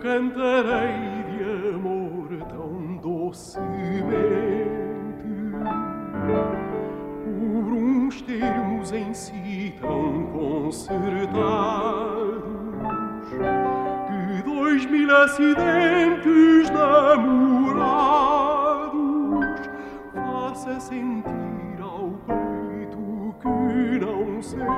cantarei de amor tão docemente. Por uns termos em si tão concertados que dois mil acidentes namorados faça sentir ao peito que não sente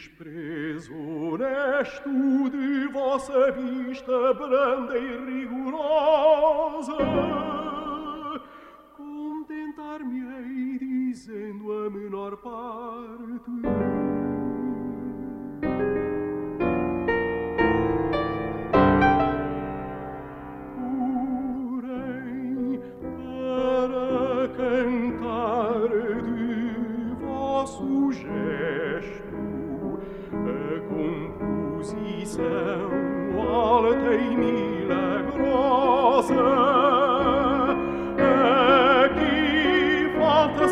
desprezo honesto de vossa vista branda e rigorosa, contentar-me-ei dizendo a menor parte. e compusi seu alte in mille grose e chi fatta